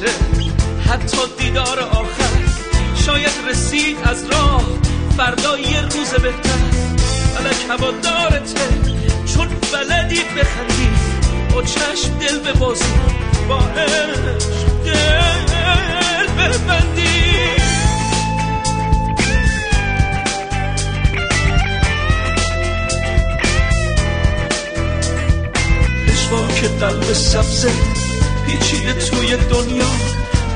بشه حتی دیدار آخر شاید رسید از راه. فردا یه روز بهتر. فلک هوادارته چون بلدی بخندی. با چشم دل به بازی با عشق دل ببندی. که قلب سبزه. پیچیده توی دنیا.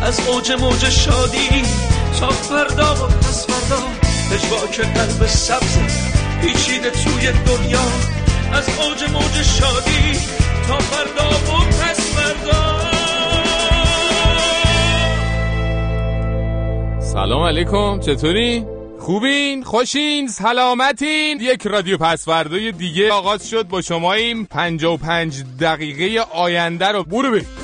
از اوج موج شادی تا فردا و پس فردا. که قلب سبزه پیچیده توی دنیا. از اوج موج شادی تا فردا و پس فردا. سلام علیکم چطوری؟ خوبین؟ خوشین؟ سلامتین؟ یک رادیو پسوردای دیگه آغاز شد با شما این 55 دقیقه آینده رو برو بریم.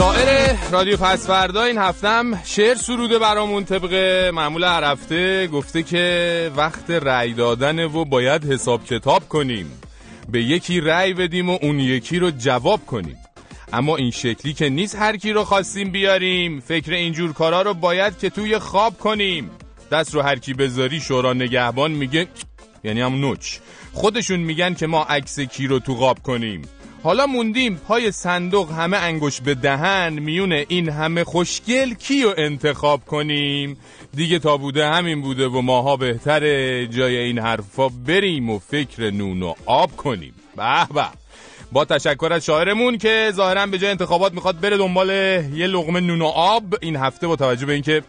شاعر رادیو پسوردا این هفتم شعر سروده برامون طبق معمول هر هفته. گفته که وقت رأی دادن و باید حساب کتاب کنیم. به یکی رأی بدیم و اون یکی رو جواب کنیم. اما این شکلی که نیست هر کی رو خواستیم بیاریم. فکر اینجور کارا رو باید که توی خواب کنیم. دست رو هر کی بذاری شورا نگهبان میگه یعنی هم نوچ. خودشون میگن که ما عکس کی رو تو قاب کنیم. حالا موندیم پای صندوق همه انگوش به دهن میونه این همه خوشگل کیو انتخاب کنیم؟ دیگه تا بوده همین بوده و ماها بهتره جای این حرفا بریم و فکر نون و آب کنیم. به به. با تشکر از شاعرمون که ظاهرا به جای انتخابات می‌خواد بره دنبال یه لغمه نون و آب این هفته با توجه به اینکه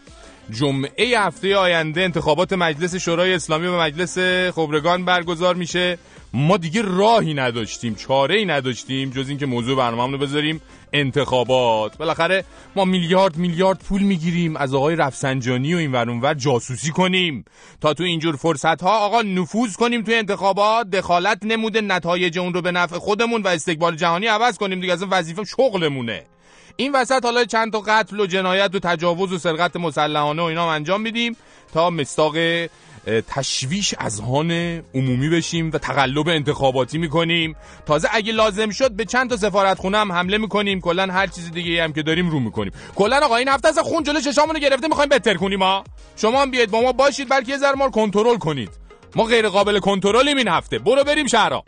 جمعه هفته آینده انتخابات مجلس شورای اسلامی و مجلس خبرگان برگزار میشه. ما دیگه راهی نداشتیم چاره ای نداشتیم جز اینکه موضوع برنامه رو بذاریم. انتخابات. بالاخره ما میلیارد میلیارد پول می‌گیریم از آقای رفسنجانی و این ور جاسوسی کنیم. تا تو اینجور فرصت ها آقا نفوذ کنیم توی انتخابات. دخالت نموده نتایج اون رو به نفع خودمون و استقبال جهانی عوض کنیم دیگه از وظیفه شغلمونه. این وسط حالا چند تا قتل و جنایت و تجاوز و سرقت مسلحانه و اینا انجام میدیم تا مستاق تشویش اذهان عمومی بشیم و تقلب انتخاباتی می‌کنیم. تازه اگه لازم شد به چند تا سفارت خونه هم حمله می‌کنیم. کلا هر چیز دیگه هم که داریم رو می‌کنیم. کلا آقا این هفته از خون جلو چشامونو گرفته می‌خوایم بهتر کنیم ما شما هم بیاید با ما باشید بلکه یه ذره ما کنترل کنید. ما غیر قابل کنترلیم این هفته. برو بریم شهرها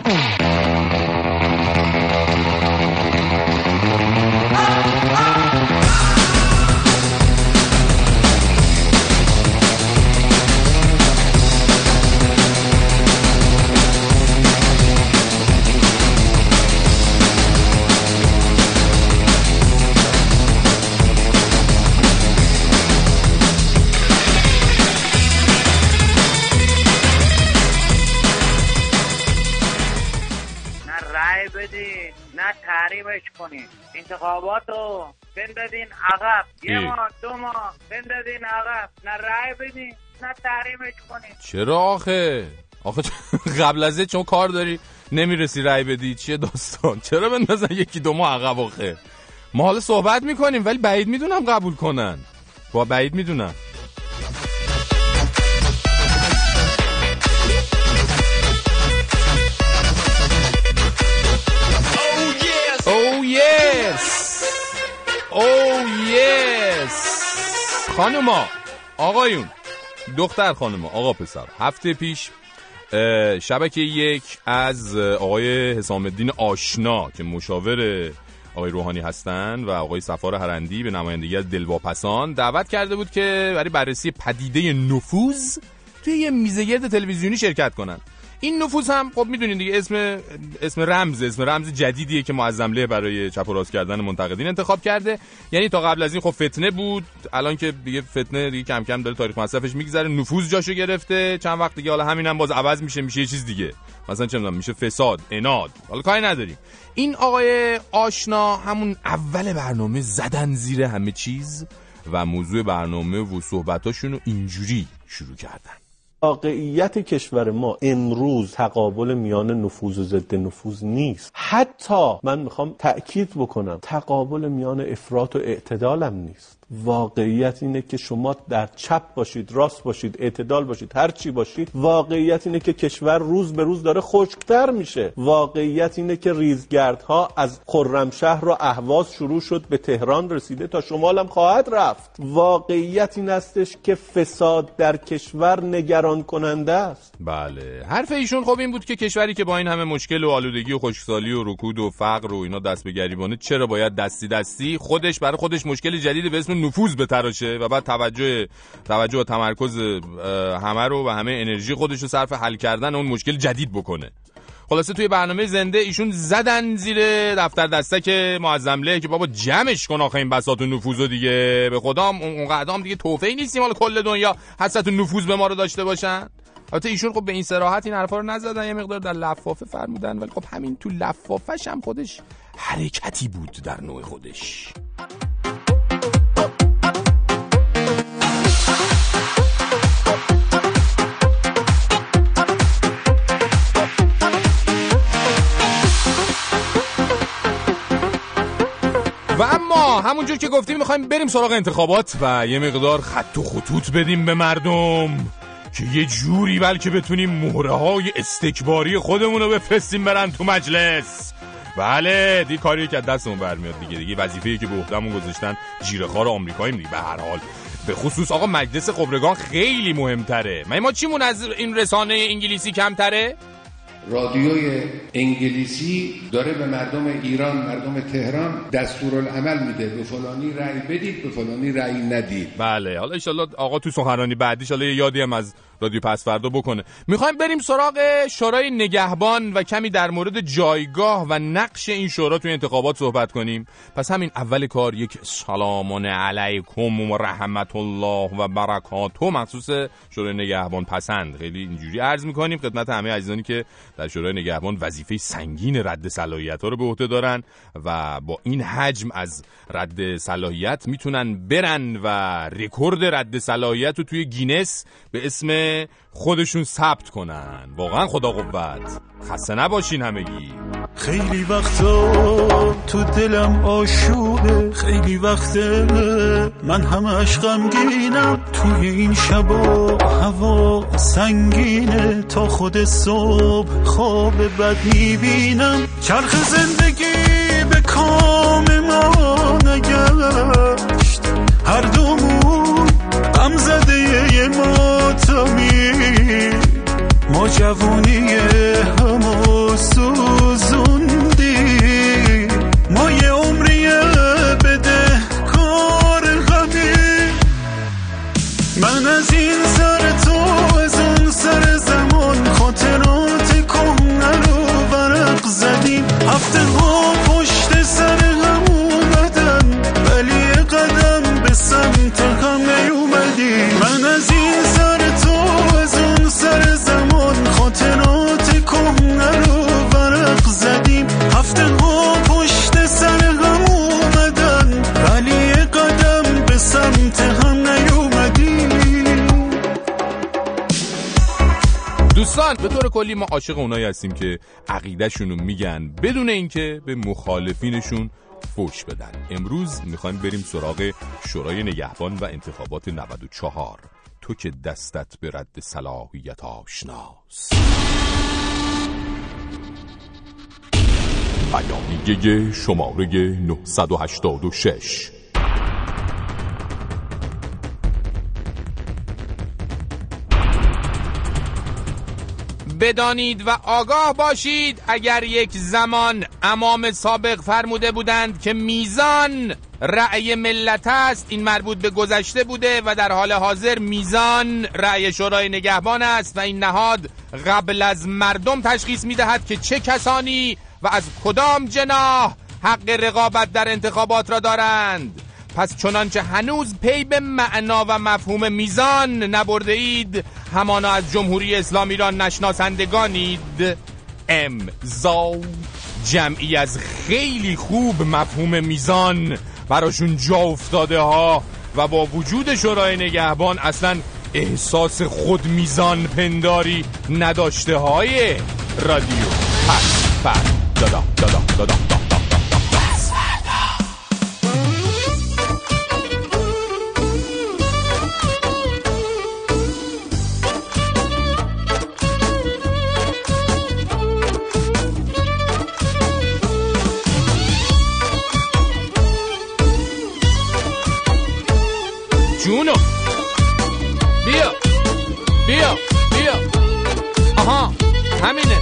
تحریمش کنین. انتخابات رو بندازین عقب. یه ماه دو ماه. بندازین عقب. نه رای بدین نه تحریمش کنین. چرا آخه؟ آخه قبل از چون کار داری نمی‌رسی رای بدی. چیه داستان؟ چرا بندازن یکی دو ماه عقب آخه؟ ما حالا صحبت می‌کنیم ولی بعید می‌دونم قبول کنن. با بعید می‌دونم. Yes! او یس خانوما آقایون دختر خانوما آقا پسر هفته پیش شبکه یک از آقای حسام الدین آشنا که مشاور آقای روحانی هستند و آقای سفار هرندی به نمایندگی از دلواپسان دعوت کرده بود که برای بررسی پدیده نفوذ توی یه میزگرد تلویزیونی شرکت کنند این نفوذ هم خب می‌دونین دیگه اسم اسم رمز اسم رمز جدیدیه که معظم برای چپ و راست کردن منتقدین انتخاب کرده. یعنی تا قبل از این خب فتنه بود. الان که دیگه فتنه دیگه کم کم داره تاریخ مصرفش میگذره. نفوذ جاشو گرفته. چند وقت دیگه حالا همینم هم باز عوض میشه میشه یه چیز دیگه. مثلا چه می‌دونم میشه فساد اناد حالا کاری نداریم. این آقای آشنا همون اول برنامه زدن زیر همه چیز و موضوع برنامه و صحبتاشون رو اینجوری شروع کردن. واقعیت کشور ما امروز تقابل میان نفوذ و ضد نفوذ نیست. حتی من می‌خوام تأکید بکنم تقابل میان افراط و اعتدال هم نیست. واقعیت اینه که شما در چپ باشید راست باشید اعتدال باشید هر چی باشید واقعیت اینه که کشور روز به روز داره خشکتر میشه. واقعیت اینه که ریزگردها از خرمشهر رو اهواز شروع شد به تهران رسیده تا شمال هم خواهد رفت. واقعیت این استش که فساد در کشور نگران کننده است. بله. حرف ایشون خب این بود که کشوری که با این همه مشکل و آلودگی و خشکسالی و رکود و فقر و اینا دست به گریبانه چرا باید دستی دستی؟ خودش برای خودش مشکل جدید به اسم نفوذ بتراشه و بعد توجه توجه و تمرکز همه رو و همه انرژی خودش رو صرف حل کردن اون مشکل جدید بکنه. خلاصه توی برنامه زنده ایشون زدن زیر دفتر دستک معظم که بابا جمعش کن آخه این بساط و نفوذ دیگه. به خدام اون قدام دیگه توفی نیستیم. حالا کل دنیا حسرت و نفوذ به ما رو داشته باشن. البته ایشون خب به این سراحت این حرفا رو نزدن. یه مقدار در لفافه فرمودن ولی خب همین تو لفافش هم خودش حرکتی بود در نوع خودش. و اما همونجور که گفتیم می‌خوایم بریم سراغ انتخابات و یه مقدار خط و خطوط بدیم به مردم که یه جوری بلکه بتونیم مهره های استکباری خودمون رو بفرستیم برن تو مجلس. بله دی کاری که از دستمون برمیاد دیگه دیگه وظیفه‌ای که به عهدهمون گذاشتن جیره‌خوار آمریکاییم دیگه به هر حال. به خصوص آقا مجلس خبرگان خیلی مهمتره. من ما چیمون از این رسانه انگلیسی کمتره؟ رادیوی انگلیسی داره به مردم ایران مردم تهران دستورالعمل میده. به فلانی رأی بدید به فلانی رأی ندید. بله. حالا ان آقا تو سخنرانی بعدیش حالا یادی هم از رادیو پس فردا بکنه. می‌خوایم بریم سراغ شورای نگهبان و کمی در مورد جایگاه و نقش این شورا توی انتخابات صحبت کنیم. پس همین اول کار یک سلام علیکم و رحمت الله و برکاته. مخصوص شورای نگهبان پسند. خیلی اینجوری عرض می‌کنیم خدمت همه عزیزانی که در شورای نگهبان وظیفه سنگین رد صلاحیت ها رو به عهده دارن و با این حجم از رد صلاحیت می‌تونن برن و رکورد رد صلاحیت رو توی گینس به اسم خودشون ثبت کنن. واقعا خدا قوت. خسته نباشین همگی. خیلی وقتا تو دلم آشوبه. خیلی وقت من همش غمگینم توی این شبا هوا سنگینه. تا خود صبح خواب بد می‌بینم. چرخ زندگی به کام ما نگشت. هر دومون غم زده یه ماتمی ما جوونی همو سوزوندی ما یه عمریه بده کار غمی من از این سر تو از اون سر زمان خاطرات کهنه رو ورق زدیم. هفته ها پشت سر هم اومدن ولی قدم به سمت هم نیومدی دوستان به طور کلی ما عاشق اونایی هستیم که عقیدهشون رو میگن بدون اینکه به مخالفینشون فوش بدن. امروز می‌خوایم بریم سراغ شورای نگهبان و انتخابات 94 تو که دستت به رد صلاحیت آشناست. بیانیه شماره 986 بدانید و آگاه باشید اگر یک زمان امام سابق فرموده بودند که میزان رأی ملت است این مربوط به گذشته بوده و در حال حاضر میزان رأی شورای نگهبان است و این نهاد قبل از مردم تشخیص می‌دهد که چه کسانی و از کدام جناح حق رقابت در انتخابات را دارند. پس چنانچه هنوز پی به معنا و مفهوم میزان نبرده اید همانا از جمهوری اسلامی را نشناسندگانید. امضا جمعی از خیلی خوب مفهوم میزان براشون جا افتاده ها و با وجود شورای نگهبان اصلا احساس خود میزان پنداری نداشته های رادیو. پس پر دادا دادا دادا, دادا. جونو بیا بیا بیا آها همینه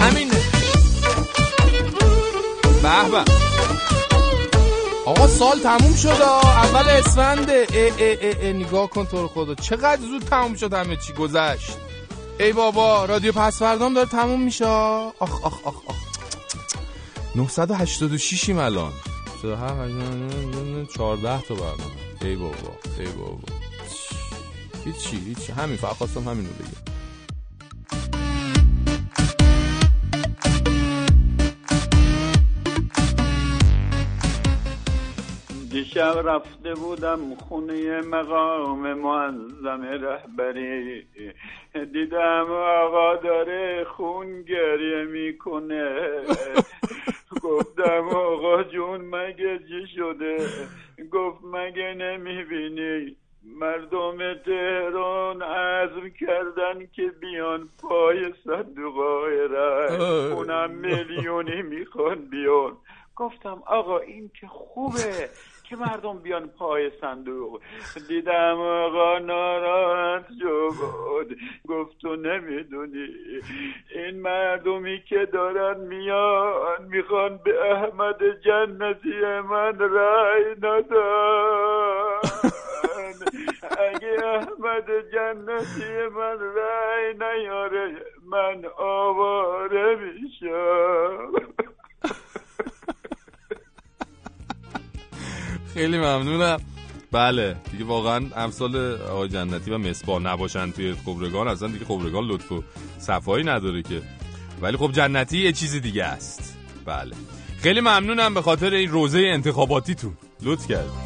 همینه به به آقا سال تموم شد اول اسفنده ای ای ای ای نگاه کن تو رو خدا. چقدر زود تموم شد همه چی گذشت. ای بابا رادیو پسوردام داره تموم میشه. آخ آخ آخ آخ. 986 ایم الان. 14 تا برنامه. ای بابا ای بابا. هیچی هیچی همین فقط خواستم رو بگم. دیشب رفته بودم خونه مقام معظم رهبری. دیدم آقا داره خون گریه می‌کنه. گفتم آقا جون مگه چی شده؟ گفت مگه نمی‌بینی؟ مردم تهران عزم کردن که بیان پای صندوقای رای اونم میلیونی می‌خوان بیان. گفتم آقا این که خوبه. که مردم بیان پای صندوق. دیدم آقا ناراحت شد. گفت تو نمی‌دونی. این مردمی که دارن میان می‌خوان به احمد جنتی من رای ندن. اگه احمد جنتی من رای نیاره من آواره میشم. خیلی ممنونم. بله دیگه واقعا امثال آقای جنتی و مصباح نباشن توی خبرگان. اصلا دیگه خبرگان لطف و صفایی نداره که. ولی خب جنتی یه چیز دیگه است. بله. خیلی ممنونم به خاطر این روزه انتخاباتیتون. لطف کرد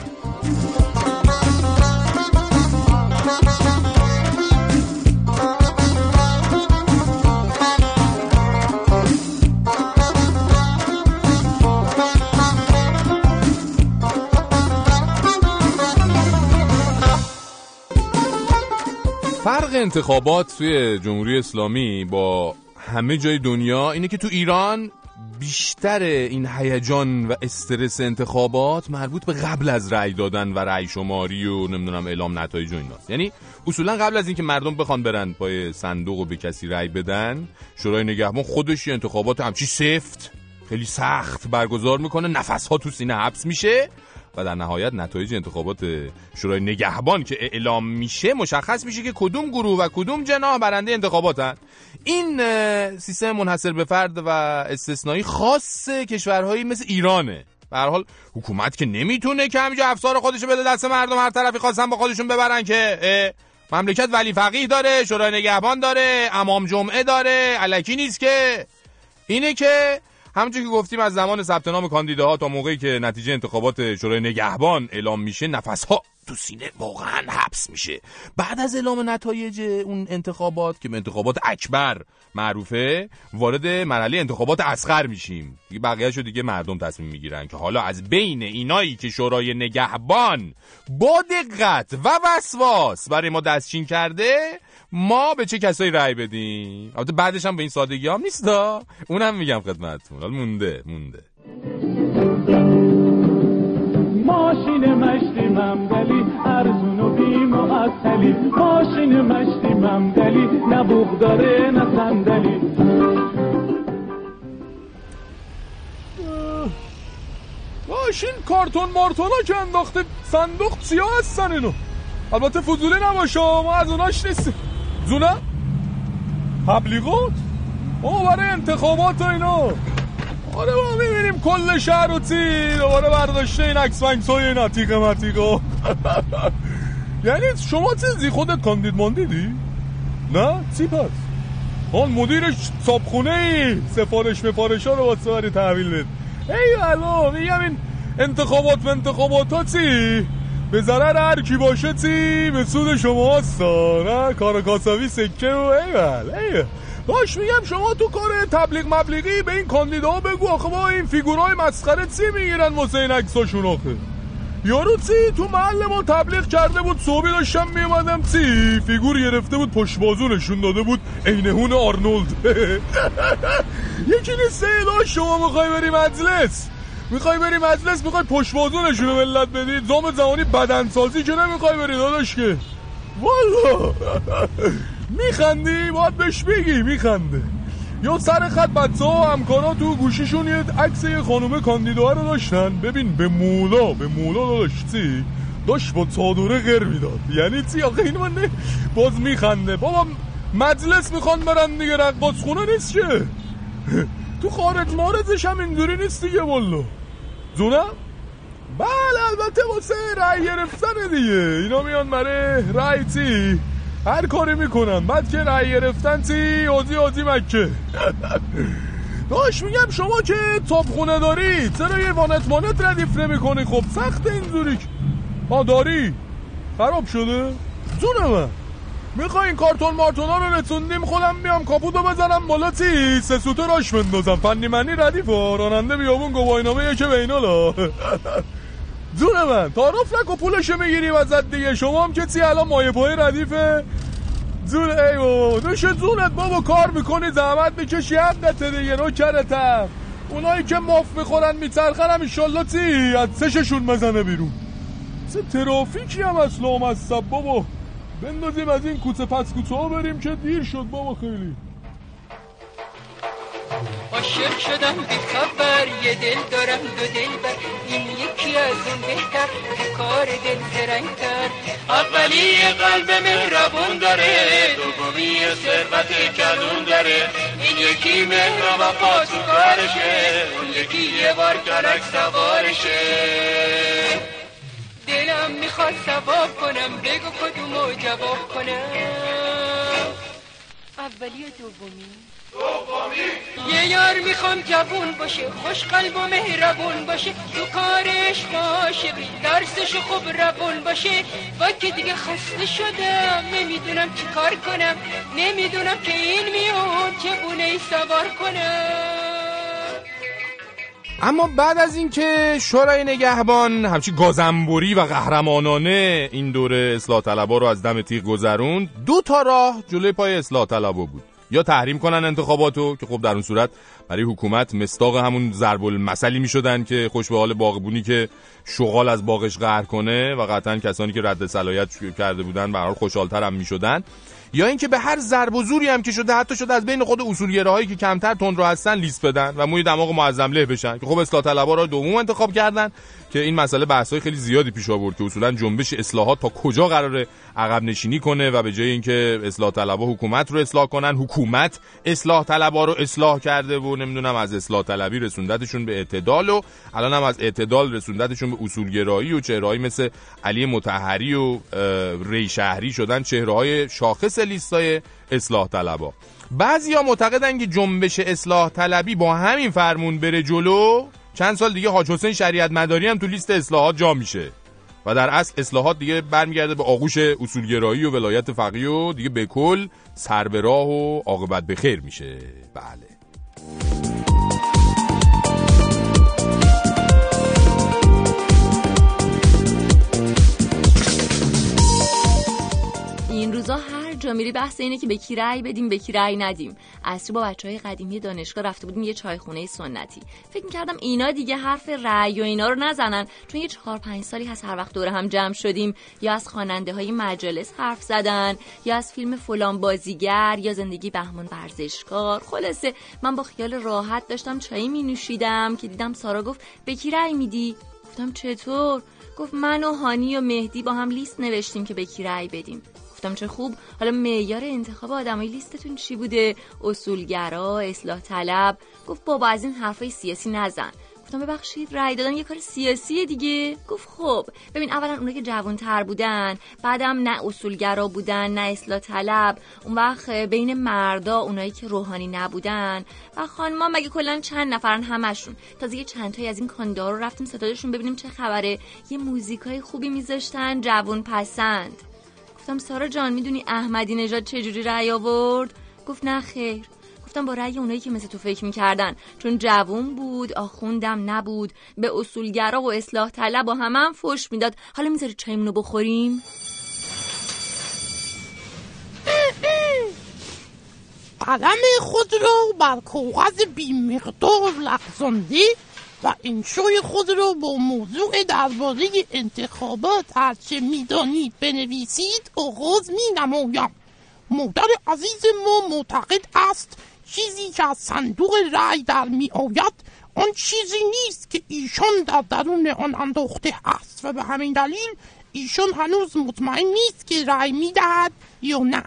انتخابات توی جمهوری اسلامی با همه جای دنیا اینه که تو ایران بیشتر این هیجان و استرس انتخابات مربوط به قبل از رأی دادن و رأی شماری و نمی‌دونم اعلام نتایج و ایناست. یعنی اصولا قبل از اینکه مردم بخوان برن پای صندوق و به کسی رأی بدن شورای نگهبان خودش انتخابات همچی سفت خیلی سخت برگزار می‌کنه. نفس ها تو سینه حبس میشه. و در نهایت نتایج انتخابات شورای نگهبان که اعلام میشه مشخص میشه که کدوم گروه و کدوم جناح برنده انتخاباتن. این سیستم منحصر به فرد و استثنایی خاص کشورهایی مثل ایرانه. به حال حکومت که نمی‌تونه که همینجا افسار خودشو بده دست مردم هر طرفی خواستن با خودشون ببرن که مملکت ولی فقیه داره شورای نگهبان داره امام جمعه داره علکی نیست که. اینه که همونجور که گفتیم از زمان ثبت نام کاندیداها تا موقعی که نتیجه انتخابات شورای نگهبان اعلام میشه نفسها تو سینه واقعا حبس میشه. بعد از اعلام نتایج اون انتخابات که انتخابات اکبر معروفه وارد مرحله انتخابات اصغر میشیم. دیگه بقیه شو دیگه مردم تصمیم می‌گیرن که حالا از بین اینایی که شورای نگهبان با دقت و وسواس برای ما دستچین کرده ما به چه کسایی رأی بدیم؟ البته بعدش هم به این سادگی هم نیست دا اونم میگم خدمتتون. حالا مونده مونده. ماشین مشتی ممدلی ارزون و بی معطلی ماشین مشتی ممدلی نه بوغ داره نه صندلی. ماشین کارتون مارتونا که انداخته. صندوق سیاه هستن اینو. البته فضولی نباشه ما از اوناش نیستیم. زونه؟ تبلیغات او برای انتخابات و اینا. آره ما می‌بینیم کل شهر و تی دوباره برداشته این عکس ونکس های این عتیقه متیقه یعنی شما چیزی خودت کاندید ماندیدی؟ نه؟ چی پس؟ آن مدیرش صابخونه ای سفارش مفارش ها رو واسه بری تحویل بده ای الو میگم این انتخابات و انتخابات ها چی؟ به ضرر هر کی باشه چی به سود شما هستا نه کار کاساوی سکه و ایول ایول باش میگم شما تو کار تبلیغ مبلیغی به این کاندیدا بگو آخه با این فیگورای مسخره چی می‌گیرن واسه این عکساشون آخه؟ یارو چی؟ تو محل ما تبلیغ کرده بود صبحی داشتم میومدم چی؟ فیگور گرفته بود پشت بازو نشون داده بود. عینهون آرنولد. یکی نیست شما می‌خوای بری مجلس؟ می‌خوای بری مجلس می‌خوای پشت بازو نشونه ملت بدی؟ زام زمانی بدنسازی که نمی‌خوای بری داداش که؟ والا میخندی؟ باید بهش بگی میخنده. یا سر خط بچه ها و همکارا تو گوشیشون یه عکس یه خانومه کاندیدا رو داشتن. ببین به مولا به مولا داشتی داشت با چادره غیر می‌داد. یعنی چی آخه؟ این من باز میخنده. بابا مجلس می‌خوان برن دیگه رقاص خونه نیست که. تو خارج مارزش هم اینجوری نیست دیگه والله جونم؟ بله البته واسه رأی گرفتن دیگه. اینا میان برای رأی تی هر کاری می‌کنن. بعد که رأی گرفتن تی آزی آزی مکه. داش میگم شما که تاپ خونه داری چرا یه وانت مانت ردیف نمی خب سخت اینجوری آ داری؟ خراب شده؟ جون من می‌خوای این کارتون مارتونا رو رسوندیم خودم میام کاپوتو بزنم بالا تی سه سوته راش بندازم. فنی منی ردیف راننده بیابون گواهینامه یکه بینالا جون من تعارف نکن پولشو می‌گیری وزد دیگه. شما هم کسی الان مایه پای ردیفه؟ جون ای بابا نوش جونت بابا کار می‌کنی زحمت می‌کشی حقته دیگه نوکرتم اونایی که ماف می‌خورن میترخن هم ایشالله تی از سششون مزنه بیرون. سه ترافیکی هم از بابا. بندازیم از این کوچه پس کوچه ها بریم که دیر شد بابا خیلی. عاشق شدم بی خبر یه دل دارم دو دل بر. این یکی از اون بهتر کار دل زرنگتر. اولی قلب مهربون داره دومی ثروت کلون داره. این یکی مهر و وفا تو کارشه اون یکی یه بار کلک سوارشه. دلم می‌خواد ثواب کنم بگو کدومو جواب کنم. اولی و دومی. یه یار می‌خوام جوون باشه خوش قلب و مهربون باشه تو کارش باشه درسش خوب روون باشه. با که دیگه خسته شدم نمی‌دونم چی کار کنم نمی‌دونم که این میون چه ای سوار کنم. اما بعد از اینکه شورای نگهبان همچی گازنبوری و قهرمانانه این دوره اصلاح طلبا رو از دم تیغ گذرون دو تا راه جلوی پای اصلاح طلبا بود. یا تحریم کنن انتخاباتو که خب در اون صورت برای حکومت مستاق همون ضرب المثلی می‌شدن که خوش به حال باغبونی که شغال از باغش قهر کنه و قطعا کسانی که رد صلاحیت کرده بودن به حال خوشحالتر هم می‌شدن. یا اینکه به هر ضرب و زوری هم که شده حتی شده از بین خود اصولگراهایی که کمتر تند رو هستن لیست بدن و موی دماغ معظم له بشن. که خب اصلاح طلبا را دوم انتخاب کردن که این مسئله بحث‌های خیلی زیادی پیش آورد که اصولا جنبش اصلاحات تا کجا قراره عقب نشینی کنه و به جای اینکه اصلاح طلبها حکومت رو اصلاح کنن حکومت اصلاح طلبها رو اصلاح کرده و نمی‌دونم از اصلاح طلبی رسوندتشون به اعتدال و الان هم از اعتدال رسوندتشون به اصولگرایی و چهرهایی مثل علی متحری و ری شهری شدن. چهرههای شاخص لیستای اصلاح طلبها بعضیا معتقدن که جنبش اصلاح طلبی با همین فرمون بره جلو. چند سال دیگه حاج حسین شریعت مداری هم تو لیست اصلاحات جا میشه. و در اصل اصلاحات دیگه برمیگرده به آغوش اصولگرایی و ولایت فقیه و دیگه به کل سر به راه و عاقبت به خیر میشه. بله. این روزا جا میری بحث اینه که به کی رأی بدیم به کی رأی ندیم. اصری با بچه های قدیمی دانشگاه رفته بودیم یه چایخونه سنتی. فکر می‌کردم اینا دیگه حرف رأی و اینا رو نزنن چون یه چهار پنج سالی هست هر وقت دوره هم جمع شدیم. یا از خواننده های مجلس حرف زدن یا از فیلم فلان بازیگر یا زندگی بهمون ورزشکار. خلاصه من با خیال راحت داشتم چایی می نوشیدم که دیدم سارا گفت به کی رأی میدی؟ گفتم چطور؟ گفت من و هانی و مهدی با هم لیست نوشتیم که به کی رأی بدیم. گفتم چه خوب. حالا معیار انتخاب آدمای لیستتون چی بوده؟ اصولگرا اصلاح طلب. گفت بابا از این حرفای سیاسی نزن. گفتم ببخشید رأی دادن یه کار سیاسی دیگه. گفت خب. ببین اولا اونایی که جوان تر بودن بعدم نه اصولگرا بودن نه اصلاح طلب. اون وقت بین مردا اونایی که روحانی نبودن و خانما مگه کلا چند نفرن همشون. تازه یه چند تایی از این کاندار رو رفتیم ستادشون ببینیم چه خبره. یه موزیکای خوبی میذاشتن جوان پسند گفتم سارا جان می‌دونی احمدی نژاد چجوری رأی آورد؟ گفت نه خیر. گفتم با رأی اونایی که مثل تو فکر می‌کردن. چون جوون بود آخوندم نبود. به اصولگرا و اصلاح طلب و همه هم فش می‌داد. حالا می‌ذاری چایمونو بخوریم؟ قلم خود رو بر کاغذ بیمقدار لغزاندی. و انشای خود را با موضوع درباره انتخابات هرچه می‌دانید بنویسید آغاز می نمایم مادر عزیز ما معتقد است چیزی که از صندوق رأی در می آید آن چیزی نیست که ایشان در درون آن انداخته است و به همین دلیل ایشان هنوز مطمئن نیست که رأی می دهد یا نه.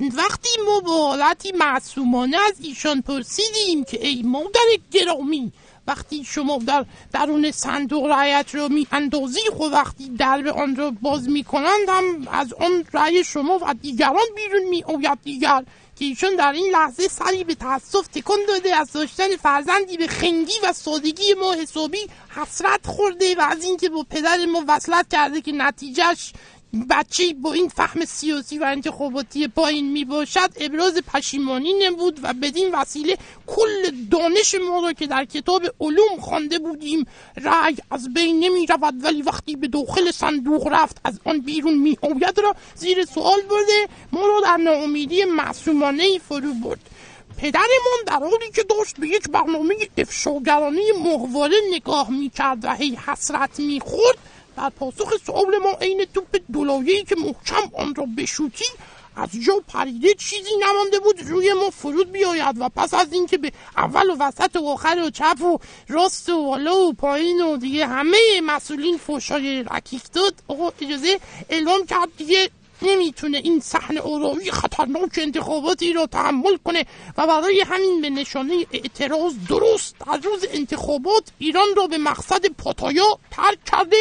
وقتی ما با حالتی معصومانه از ایشان پرسیدیم که ای مادر گرامی وقتی شما در درون صندوق رأیت را می اندازی خود وقتی درب آن را باز می کنند هم از آن رأی شما و دیگران بیرون می آید دیگر. که ایشان در این لحظه سری به تاسف تکان داده از داشتن فرزندی به خنگی و سادگی ما حسابی حسرت خورده و از اینکه با پدر ما وصلت کرده که نتیجهش بچه با این فهم سیاسی و انتخاباتی پایین می باشد ابراز پشیمانی نبود و بدین وسیله کل دانش ما را که در کتاب علوم خوانده بودیم رأی از بین نمی رود. ولی وقتی به داخل صندوق رفت از آن بیرون می آید را زیر سوال برده. ما را در ناامیدی معصومانه فرو برد. پدرمان در حالی که داشت به یک برنامه افشاگرانه مهواره نگاه می کرد و هی حسرت می خورد در پاسخ سؤال ما عین توپ دلایه‌ای که محکم آن را بشوتی از جا پریده چیزی نمانده بود روی ما فرود بیاید و پس از اینکه به اول و وسط و آخر و چپ و راست و بالا و پایین و دیگه همه مسئولین فوشای رکیک داد آقا اجازه اعلام کرد دیگه نمی‌تونه این صحنه اوراوی خطرناک انتخاباتی را تحمل کنه و برای همین به نشانه اعتراض درست از روز انتخابات ایران را به مقصد پاتایا ترک کرده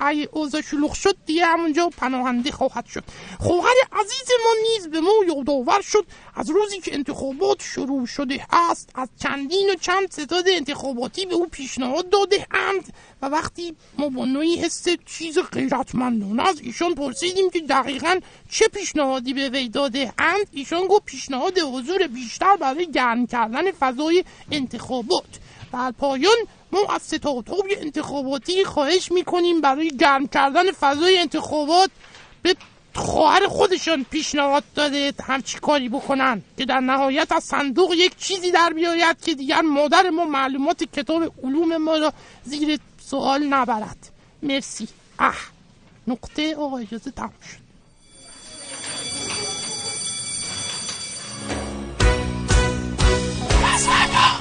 اگه اوضاع شلوغ شد دیگه همونجا پناهنده خواهد شد. خواهر عزیز ما نیز به ما یادآور شد از روزی که انتخابات شروع شده است از چندین و چند ستاد انتخاباتی به او پیشنهاد داده اند و وقتی ما با نوعی حس چیز غیرتمندانه از ایشان پرسیدیم که دقیقا چه پیشنهادی به وی داده اند ایشان گفت پیشنهاد حضور بیشتر برای گرم کردن فضای انتخابات. در پایان ما از ستادهای انتخاباتی خواهش می‌کنیم برای گرم کردن فضای انتخابات به خواهر خودشان پیشنهاد داده همچی کاری بکنن که در نهایت از صندوق یک چیزی در بیاید که دیگر مادر ما معلومات کتاب علوم ما را زیر سوال نبرد. مرسی. اه. نقطه آقا اجازه تموم شد.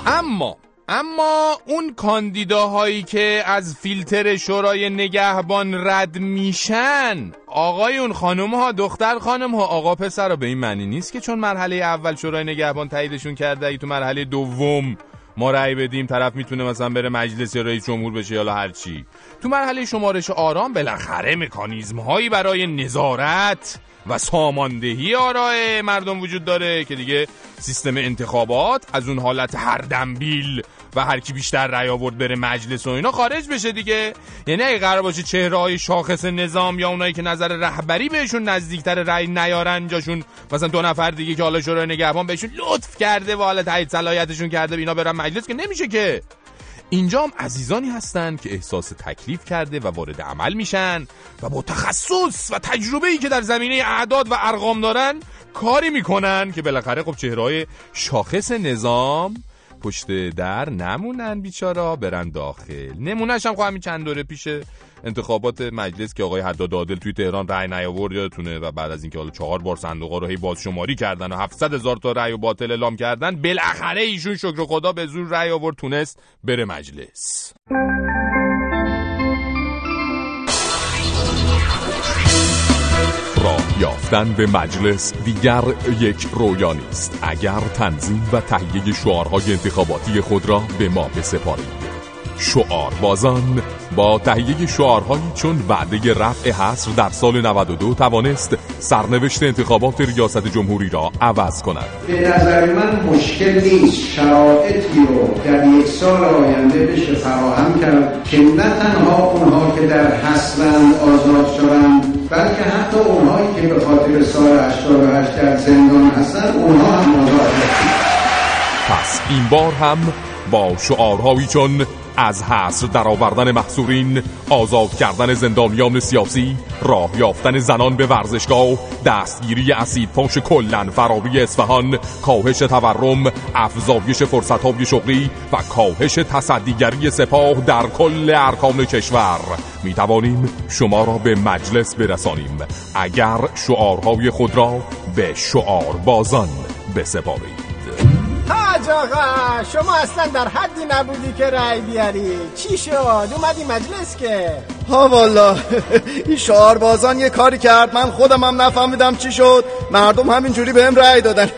اما اما اون کاندیداهایی که از فیلتر شورای نگهبان رد میشن آقایون خانم ها دختر خانم ها آقا پسر به این معنی نیست که چون مرحله اول شورای نگهبان تاییدشون کرده ای تو مرحله دوم ما رأی بدیم طرف می‌تونه مثلا بره مجلس یا رئیس جمهور بشه یا هر چی. تو مرحله شمارش آرام بالاخره مکانیزم هایی برای نظارت و ساماندهی آرای مردم وجود داره که دیگه سیستم انتخابات از اون حالت هر دنبیل و هر کی بیشتر رأی آورد بره مجلس و اینا خارج بشه دیگه. یعنی اگه قرار باشه چهره های شاخص نظام یا اونایی که نظر رهبری بهشون نزدیکتر رأی نیارن جاشون مثلا دو نفر دیگه که حالا شورای نگهبان بهشون لطف کرده و حالا تایید صلاحیتشون کرده اینا برن مجلس که نمیشه که. اینجا هم عزیزانی هستند که احساس تکلیف کرده و وارد عمل میشن و با تخصص و تجربه ای که در زمینه اعداد و ارقام دارن کاری می‌کنن که بالاخره خب چهرهای شاخص نظام پشت در نمونن بیچارا برن داخل. نمونهش هم خب همین چند دوره پیش انتخابات مجلس که آقای حداد عادل توی تهران رأی نیاورد یادتونه؟ و بعد از اینکه حالا چهار بار صندوقا رو هی بازشماری کردن و 700 هزار تا رأی و باطل اعلام کردن بالاخره ایشون شکر خدا به زور رأی آورد تونست بره مجلس. یافتن به مجلس دیگر یک رویا نیست. اگر تنظیم و تهیه شعارهای انتخاباتی خود را به ما بسپارید. شعار بازان با تهیه شعارهایی چون وعده رفع حصر در سال 92 توانست سرنوشت انتخابات ریاست جمهوری را عوض کند. به نظر من مشکل نیست شرایطی رو در یک سال آینده بشه فراهم کرد که نه تنها اونها که در حصرند آزاد شدند بلکه حتی اونهایی که به خاطر سال 88 در زندان هستند اونها هم آزاد پس این بار هم با شعارهایی چون از حصر درآوردن محصورین آزاد کردن زندانیان سیاسی راه یافتن زنان به ورزشگاه دستگیری اسید پاش کلن فراری اصفهان کاهش تورم افزایش فرصتهای شغلی و کاهش تصدیگری سپاه در کل ارکان کشور. می توانیم شما را به مجلس برسانیم. اگر شعارهای خود را به شعار بازان بسپارید. حاج آقا شما اصلا در حدی نبودی که رأی بیاری. چی شد؟ اومدی مجلس که. ها والا این شعار بازان یه کاری کرد. من خودم هم نفهمیدم چی شد. مردم همینجوری بهم رأی دادن.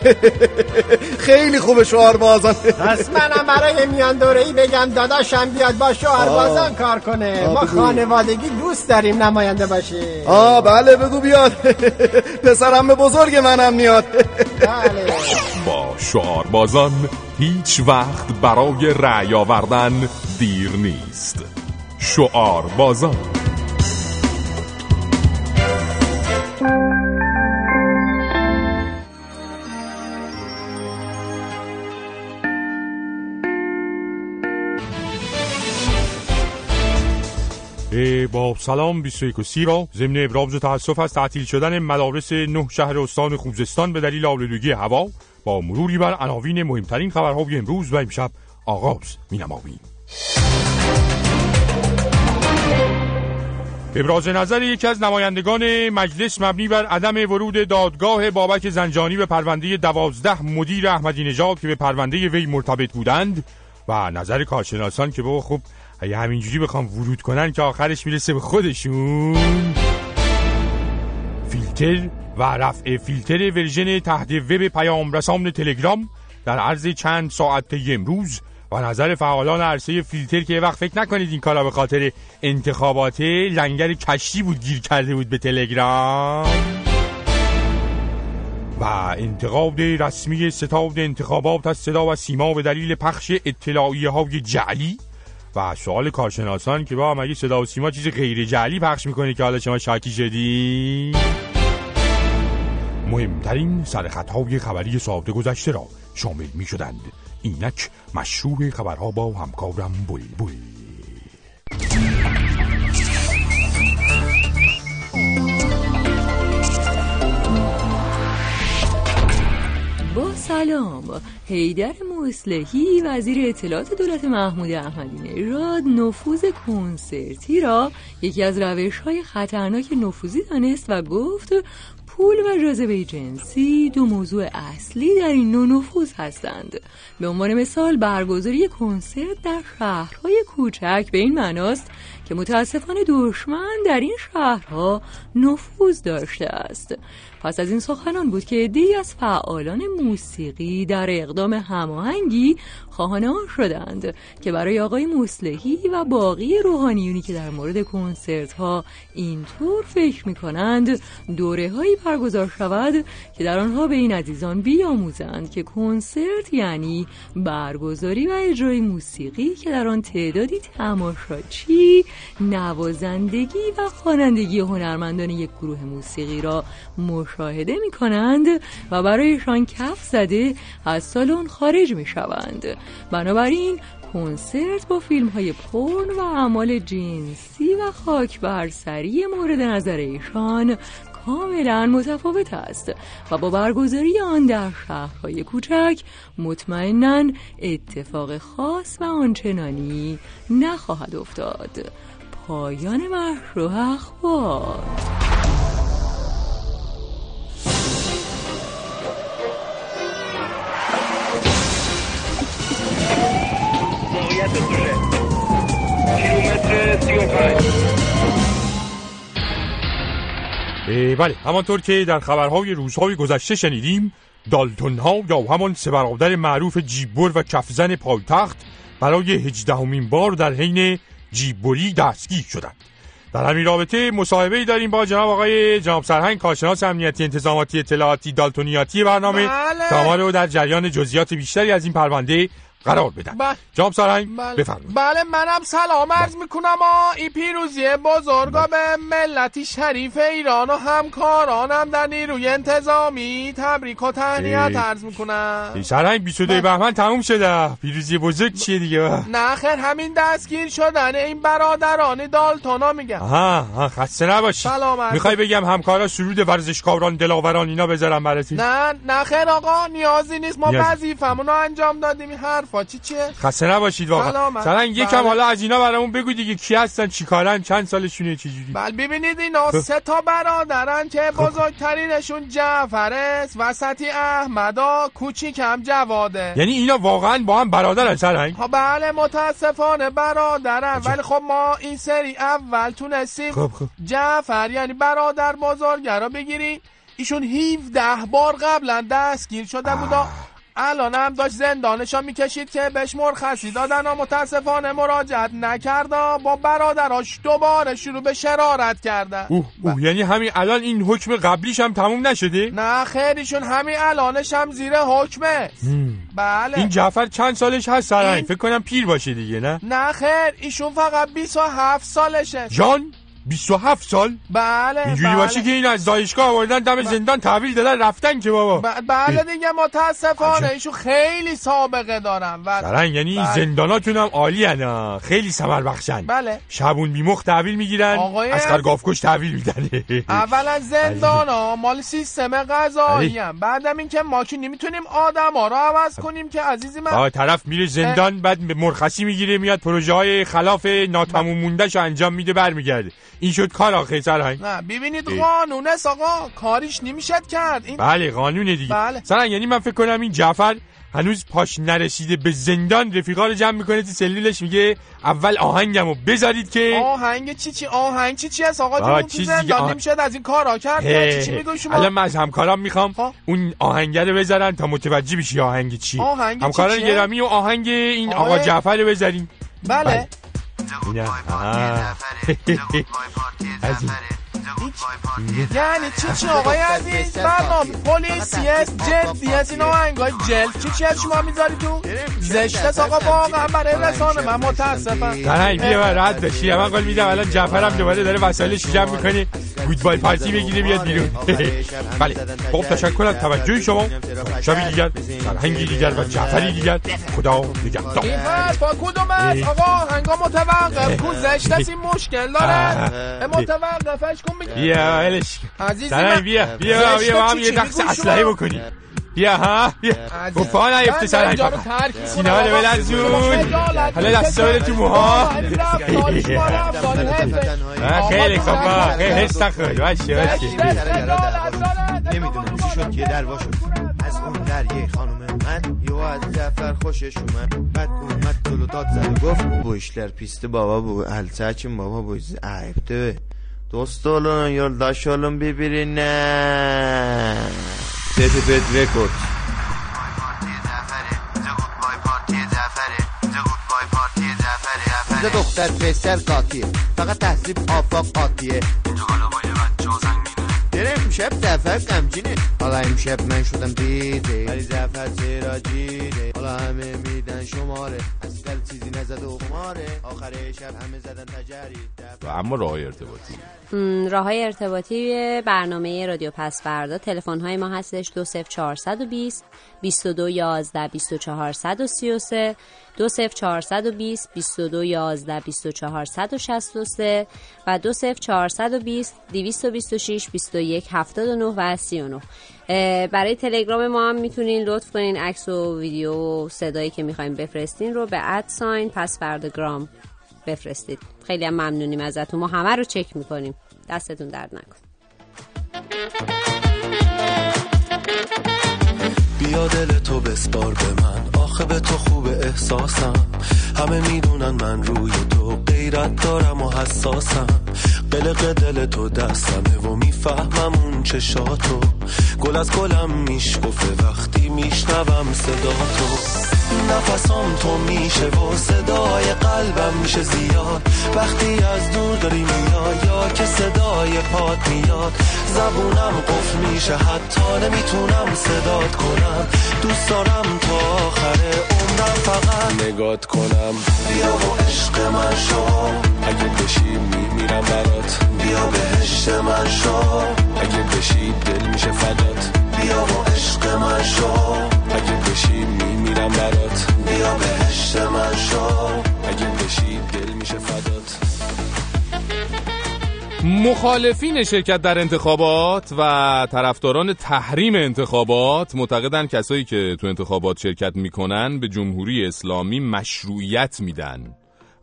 خیلی خوبه شعار بازان پس منم برای میان دوره ای بگم داداشم بیاد با شعار بازان کار کنه. ما خانوادگی دوست داریم نماینده باشی آه بله بگو بیاد. پسرم بزرگ منم میاد. بله. با شعار بازان هیچ وقت برای رأی آوردن دیر نیست. شعار بازان با سلام 21 و سی را ضمن ابراز و تاسف از تعطیل شدن مدارس نه شهر استان خوزستان به دلیل آلودگی هوا با مروری بر عناوین مهمترین خبرهای امروز و امشب آغاز مینماییم. ابراز نظر یکی از نمایندگان مجلس مبنی بر عدم ورود دادگاه بابک زنجانی به پرونده دوازده مدیر احمدی نژاد که به پرونده وی مرتبط بودند و نظر کارشناسان که بابا خب اگه همینجوری بخوام ورود کنن که آخرش می‌رسه به خودشون. فیلتر و رفع فیلتر ورژن تحت وب پیام رسان تلگرام در عرض چند ساعت امروز و نظر فعالان عرصه فیلتر که وقت فکر نکنید این کارا به خاطر انتخابات لنگر کشتی بود گیر کرده بود به تلگرام. و انتقاد رسمی ستاد انتخابات از صدا و سیما به دلیل پخش اطلاعیه های جعلی و سوال کارشناسان که با مگه صدا و سیما چیز غیر جعلی پخش می‌کنه که حالا شما شاکی شدی؟ مهمترین سرخطهای خبری ساعت گذشته را شامل می شدند اینک مشروع خبرها با همکارم بوی بوی. با سلام. حیدر مصلحی وزیر اطلاعات دولت محمود احمدی نژاد نفوذ کنسرتی را یکی از روش های خطرناک نفوذی دانست و گفت پول و جاذبه جنسی دو موضوع اصلی در این نفوذ هستند. به عنوان مثال برگزاری کنسرت در شهرهای کوچک به این معناست که متاسفانه دشمن در این شهرها نفوذ داشته است. پس از این سخنان بود که عدهای از فعالان موسیقی در اقدام هماهنگی خواهان آن شدند که برای آقای مصلحی و باقی روحانیونی که در مورد کنسرت ها اینطور فکر می کنند دوره هایی برگزار شود که در آنها به این عزیزان بیاموزند که کنسرت یعنی برگزاری و اجرای موسیقی که در آن تعدادی تماشاچی نوازندگی و خوانندگی هنرمندان یک گروه موسیقی را مشاهده می کنند و برایشان کف زده از سالن خارج می شوند بنابراین کنسرت با فیلم های پرن و اعمال جنسی و خاک بر سری مورد نظر ایشان کاملا متفاوت است و با برگزاری آن در شهرهای کوچک مطمئنا اتفاق خاص و آنچنانی نخواهد افتاد. پایان مشروع اخبار. بله همانطور که در خبرهای روزهای گذشته شنیدیم دالتون ها یا همان سه برادر معروف جیبور و کفزن پایتخت برای هجدهمین بار در حین جیبوری دستگیر شدند. در همین رابطه مصاحبه داریم با جناب آقای جناب سرهنگ کارشناس امنیتی انتظاماتی اطلاعاتی دالتونیاتی برنامه. بله. تا ما رو در جریان جزئیات بیشتری از این پرونده قرار بدن. بله. جناب سرهنگ بله. بفرمایید. بله منم سلام عرض می‌کنم آ این پیروزی بزرگا به ملتی شریف ایران و همکارانم در نیروی انتظامی تبریک و تهنیت. عرض می‌کنم. این سرهنگ 22 بهمن تموم شده. پیروزی بزرگ چیه دیگه؟ نه خیر همین دستگیر شدن این برادران دالتونا میگم. آها آها، خسته نباشی سلام عرض. می‌خوای بگم همکارا سرود ورزشکاران دلاوران اینا بذارم براتی نه نه خیر آقا نیازی نیست. ما وظیفمون رو انجام دادیم. این حرفا چی چیه؟ خسته نباشید واقعا. سلام. سرهنگ یکم بله. حالا از اینا برامون بگو دیگه کی هستن چیکارن چند سالشونه چجوری بله ببینید اینا خب. سه تا برادرن که بزرگترینشون جعفر است وسطی احمدا کوچیکم جواده یعنی اینا واقعا با هم برادرن سرهنگ؟ ها بله متاسفانه برادرن. ولی خب ما این سری اول تونستیم خب خب. جعفر یعنی برادر بزرگه رو بگیریم. ایشون 17 بار قبلا دستگیر شده بودا الان هم داشت زندانشا می‌کشید که بهش مرخصی دادن و متاسفانه مراجعت نکرده با برادراش دوباره شروع به شرارت کردن اوه اوه یعنی همین الان این حکم قبلیش هم تموم نشده؟ نه خیریشون همین الانش هم زیر حکمه. بله. این جعفر چند سالش هست سرهنگ این- فکر کنم پیر باشه دیگه نه؟ نه خیر ایشون فقط 27 سالشه. جان؟ 27 سال. بله اینجوری بله. باشه که این از دانشگاه آوردن دم زندان تحویل دادن رفتن که بابا. ب- بله دیگه متاسفانه ایشون خیلی سابقه دارن و یعنی این بله. زنداناتون هم عالی هن خیلی سمر بخشن بله. شبون بیمخ تحویل می‌گیرن. آقای از خرگافکش تحویل میدن. اولا زندان ها مال سیستم قضایی هم بعدم این که ما که نمی‌تونیم آدم ها رو عوض کنیم که عزیزی من طرف میره زندان بعد به مرخصی می‌گیره میاد پروژه های خلاف ناتموم موندهشو انجام میده برمیگرده. این شد کار آخه سرهنگ. نه ببینید. قانون است آقا. کاریش نمی‌شد کرد. این بله قانونه دیگه. بله. سرهنگ یعنی من فکر کنم این جعفر هنوز پاش نرسیده به زندان رفیقا رو جمع می‌کنه تو سلولش میگه اول آهنگمو بذارید که آهنگ چی چی؟ آهنگ چی چی است آقا جون؟ تو زندان آه. نمی‌شد از این کارا کرد. چی چی میگوی شما؟ الان من از همکارام می‌خوام اون آهنگه رو بذارن تا متوجه بشی آهنگ چی. آهنگ چی همکاران چیه؟ گرامی و آهنگ این آقا آقای- جعفر رو بذارین. بله. اینا آها. از این. یعنی چی چی آقای عزیز؟ برنامه پلیسی است جدی است این آهنگای جلد. چی چی شما می‌ذاری تو؟ زشت است آقا واقعا برای رسانه من متاسفم. سرهنگ بیا من راحت باشی من قول میدم الان جعفرم دوباره داره وسایلش جمع می‌کنه گودبای پارتی بگیره بیاد بیرون. بله. خب تشکر از توجه شما. شبی دیگر سرهنگی دیگر و جعفری دیگر خدا نگهدار. این حرفا کدوم است؟ آقا آهنگا متوقف. کن زشت است این مشکل داره. متوقفش کن بیا ولش من- بیا بیا بیا با هم یه چی دقص میگوی اسلحه شما؟ بکنی بیا ها بیا. ها نیفته سرهنگ اینجا. سینه ها رو. بلرزون حالا دست بده تو موها. خیلی آقا، آه، خیلی حس نخور باشه باشه نمی‌دونم چی شد که در شد از اون در یه خانم من یه از جعفر خوشش اومد. بعد اومد جلو داد زد و گفت işler pisti baba bu Elçaçım baba bu ayıptı Dost olun yoldaş olun birbirine. Tepepet Records اینجا دختر پسر قاطیه فقط تحصیب آفاق قاطیه چرا امشب زفر غمگینه حالا امشب من شدم دیده ولی زفر چرا جیده همه میدن شماره. اصل چیزی نزد و خماره. آخر شب همه زدن تجری. و اما راه ارتباطی. راه های ارتباطی برنامه رادیو پس فردا. تلفن های ما هستش 20420 22 11 24 133 20420 22 11 24 163 و 20420 226 21 79 و 39 اه، برای تلگرام ما هم می‌تونین لطف کنین عکس و ویدیو و صدایی که می‌خوایم بفرستین رو به ادساین پس فردا گرام بفرستید. خیلی هم ممنونیم ازتون. ما همه رو چک می‌کنیم. دستتون درد نکن بیا دل تو بسپار به من. آخه به تو خوب احساسم. همه می‌دونن من روی تو غیرت دارم و حساسم. قلق دل تو دستمه و می‌فهمم اون چشاتو گل از گلم میشکفه وقتی میشنوم صدا تو نفسام تو میشه و صدای قلبم میشه زیاد. وقتی از دور داری میاد یا که صدای پات میاد. زبونم قفل میشه حتی نمی‌تونم صدات کنم. دوست دارم تا آخر عمرم فقط نگات کنم. بیا و عشق من شو. اگه بشی میمیرم برات. بیا بهشت من شو. اگه بشی دل میشه فدات. بیا و عشق من شو. اگه بشی میمیرم برات. بیا بهشت من شو. اگه بشی دل میشه فدات. مخالفین شرکت در انتخابات و طرفداران تحریم انتخابات معتقدن کسایی که تو انتخابات شرکت می‌کنن به جمهوری اسلامی مشروعیت میدن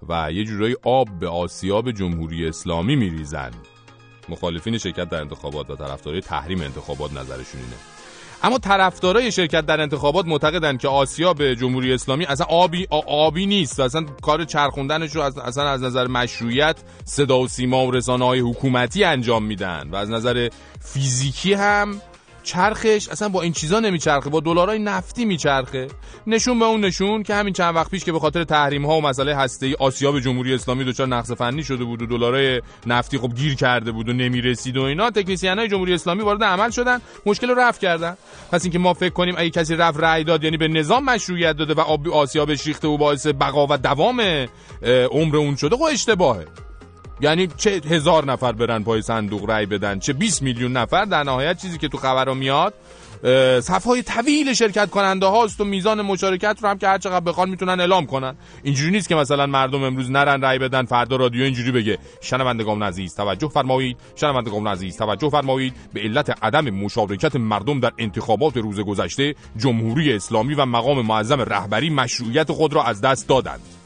و یه جورایی آب به آسیاب جمهوری اسلامی میریزن. مخالفین شرکت در انتخابات و طرفدارای تحریم انتخابات نظرشون اینه. اما طرفدارای شرکت در انتخابات معتقدن که آسیا به جمهوری اسلامی اصلا آبی آبی نیست اصلا کار چرخوندنش رو اصلا از نظر مشروعیت صدا و سیما و رسانه های حکومتی انجام میدن و از نظر فیزیکی هم چرخش اصلا با این چیزا نمیچرخه با دلارای نفتی میچرخه. نشون به اون نشون که همین چند وقت پیش که به خاطر تحریم ها و مسئله هسته ای آسیا به جمهوری اسلامی دچار نقص فنی شده بود و دلارای نفتی خب گیر کرده بود و نمی‌رسید و اینا تکنسین های جمهوری اسلامی وارد عمل شدن مشکل رو رفع کردن. پس اینکه ما فکر کنیم اگه کسی رفت رأی داد یعنی به نظام مشروعیت داده و آب آسیا بهش ریخته و باعث بقا و دوام عمر اون شده خب اشتباهه. یعنی چه هزار نفر برن پای صندوق رای بدن چه 20 میلیون نفر در نهایت چیزی که تو خبرها میاد صفهای طویل شرکت کننده هاست و میزان مشارکت رو هم که هر چقدر بخوان می‌تونن اعلام کنن. اینجوری نیست که مثلا مردم امروز نرن رای بدن فردا رادیو اینجوری بگه. شنوندگان عزیز توجه فرمایید. شنوندگان عزیز توجه فرمایید. به علت عدم مشارکت مردم در انتخابات روز گذشته جمهوری اسلامی و مقام معظم رهبری مشروعیت خود را از دست دادند.